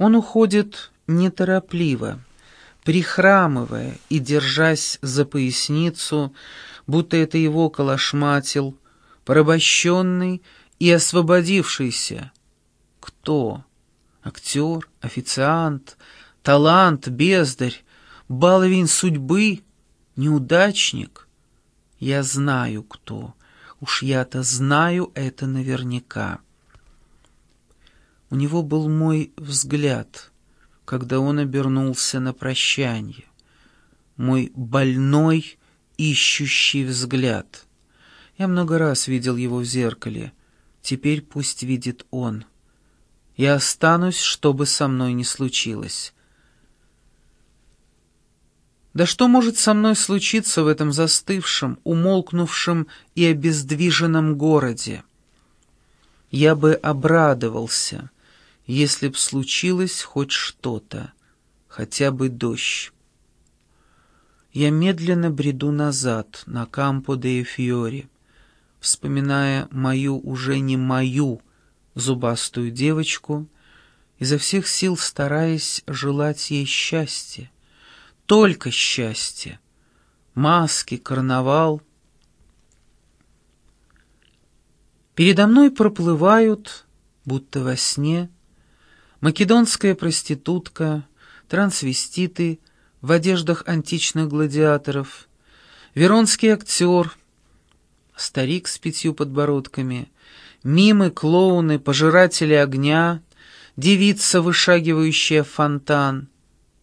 Он уходит неторопливо, прихрамывая и держась за поясницу, будто это его колошматил, порабощенный и освободившийся. Кто? Актер, официант, талант, бездарь, баловень судьбы, неудачник? Я знаю, кто. Уж я-то знаю это наверняка. У него был мой взгляд, когда он обернулся на прощание. Мой больной, ищущий взгляд. Я много раз видел его в зеркале. Теперь пусть видит он. Я останусь, что бы со мной ни случилось. Да что может со мной случиться в этом застывшем, умолкнувшем и обездвиженном городе? Я бы обрадовался, если б случилось хоть что-то, хотя бы дождь. Я медленно бреду назад, на Кампо де Фьори, вспоминая мою уже не мою зубастую девочку, изо всех сил стараясь желать ей счастья только счастье. Маски, карнавал. Передо мной проплывают, будто во сне, македонская проститутка, трансвеститы в одеждах античных гладиаторов, веронский актер, старик с пятью подбородками, мимы, клоуны, пожиратели огня, девица, вышагивающая фонтан.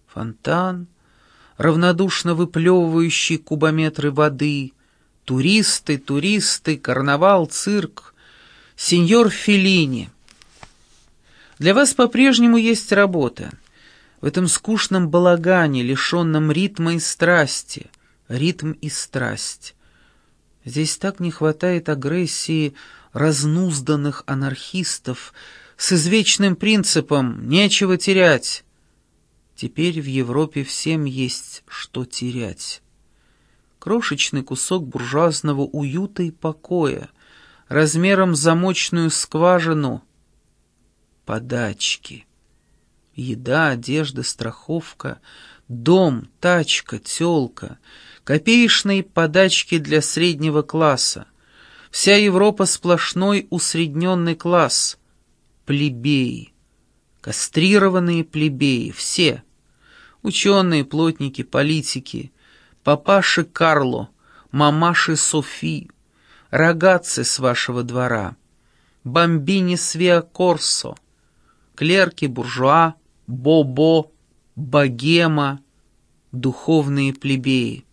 Фонтан — равнодушно выплевывающие кубометры воды, туристы, туристы, карнавал, цирк, сеньор Феллини. Для вас по-прежнему есть работа. В этом скучном балагане, лишенном ритма и страсти. Ритм и страсть. Здесь так не хватает агрессии разнузданных анархистов с извечным принципом «нечего терять». Теперь в Европе всем есть что терять. Крошечный кусок буржуазного уюта и покоя, размером замочную скважину, подачки. Еда, одежда, страховка, дом, тачка, тёлка, копеечные подачки для среднего класса. Вся Европа сплошной усредненный класс. Плебеи. Кастрированные плебеи, все. Ученые, плотники, политики, папаши Карло, мамаши Софи, рогатцы с вашего двора, бомбини Свеа Корсо, клерки, буржуа, бобо, богема, духовные плебеи.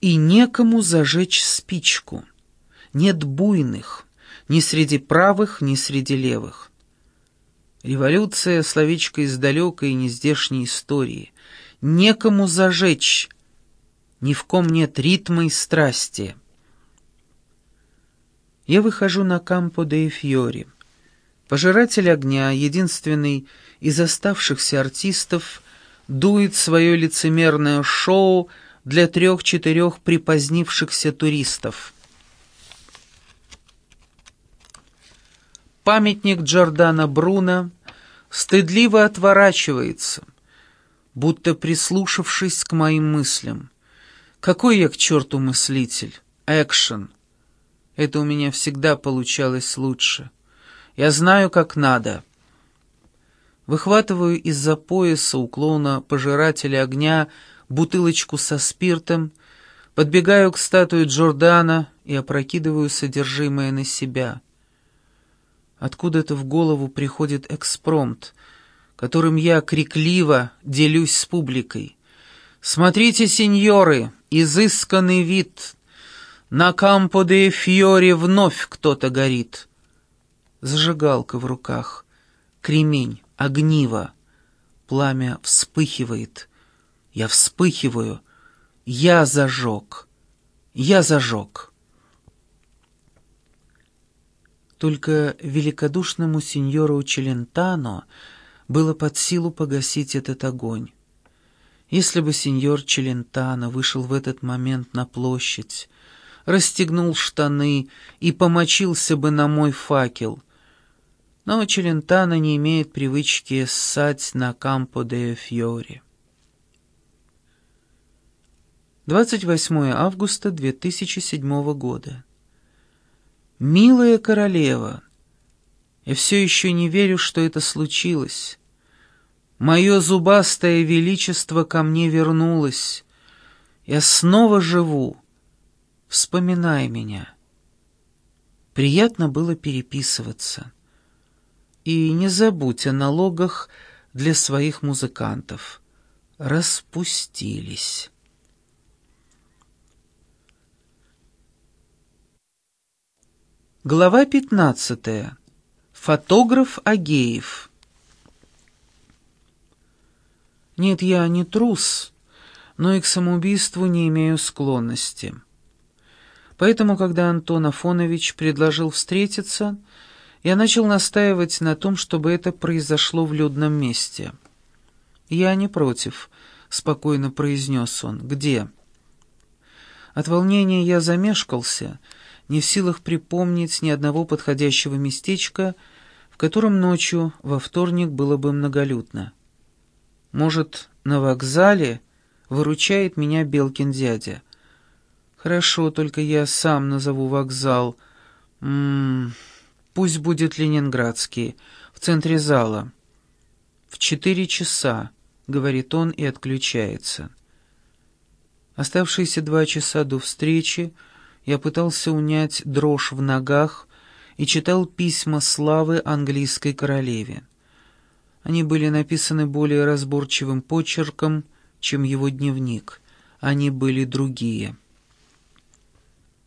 И некому зажечь спичку. Нет буйных, ни среди правых, ни среди левых. Революция — словечко из далекой и нездешней истории. Некому зажечь, ни в ком нет ритма и страсти. Я выхожу на Кампо де Фьори. Пожиратель огня, единственный из оставшихся артистов, дует свое лицемерное шоу для трех-четырех припозднившихся туристов. Памятник Джордана Бруно стыдливо отворачивается, будто прислушавшись к моим мыслям. Какой я к черту мыслитель? Экшен. Это у меня всегда получалось лучше. Я знаю, как надо. Выхватываю из-за пояса у клоуна пожирателя огня бутылочку со спиртом, подбегаю к статуе Джордана и опрокидываю содержимое на себя — Откуда-то в голову приходит экспромт, которым я крикливо делюсь с публикой. «Смотрите, сеньоры, изысканный вид! На Кампо де Фьоре вновь кто-то горит!» Зажигалка в руках, кремень, огниво. Пламя вспыхивает. Я вспыхиваю. Я зажег. Я зажег. Только великодушному сеньору Челентано было под силу погасить этот огонь. Если бы сеньор Челентано вышел в этот момент на площадь, расстегнул штаны и помочился бы на мой факел, Но Челентано не имеет привычки ссать на Кампо де Фьори. 28 августа 2007 года. «Милая королева, я все еще не верю, что это случилось. Мое зубастое величество ко мне вернулось. Я снова живу. Вспоминай меня». Приятно было переписываться. И не забудь о налогах для своих музыкантов. Распустились. Глава 15. Фотограф Агеев. Нет, я не трус, но и к самоубийству не имею склонности. Поэтому, когда Антон Афонович предложил встретиться, я начал настаивать на том, чтобы это произошло в людном месте. «Я не против», — спокойно произнес он. «Где?» От волнения я замешкался — не в силах припомнить ни одного подходящего местечка, в котором ночью во вторник было бы многолюдно. Может, на вокзале выручает меня Белкин дядя. Хорошо, только я сам назову вокзал. М -м, пусть будет Ленинградский, в центре зала. В четыре часа, говорит он и отключается. Оставшиеся два часа до встречи я пытался унять дрожь в ногах и читал письма славы английской королеве. Они были написаны более разборчивым почерком, чем его дневник. Они были другие.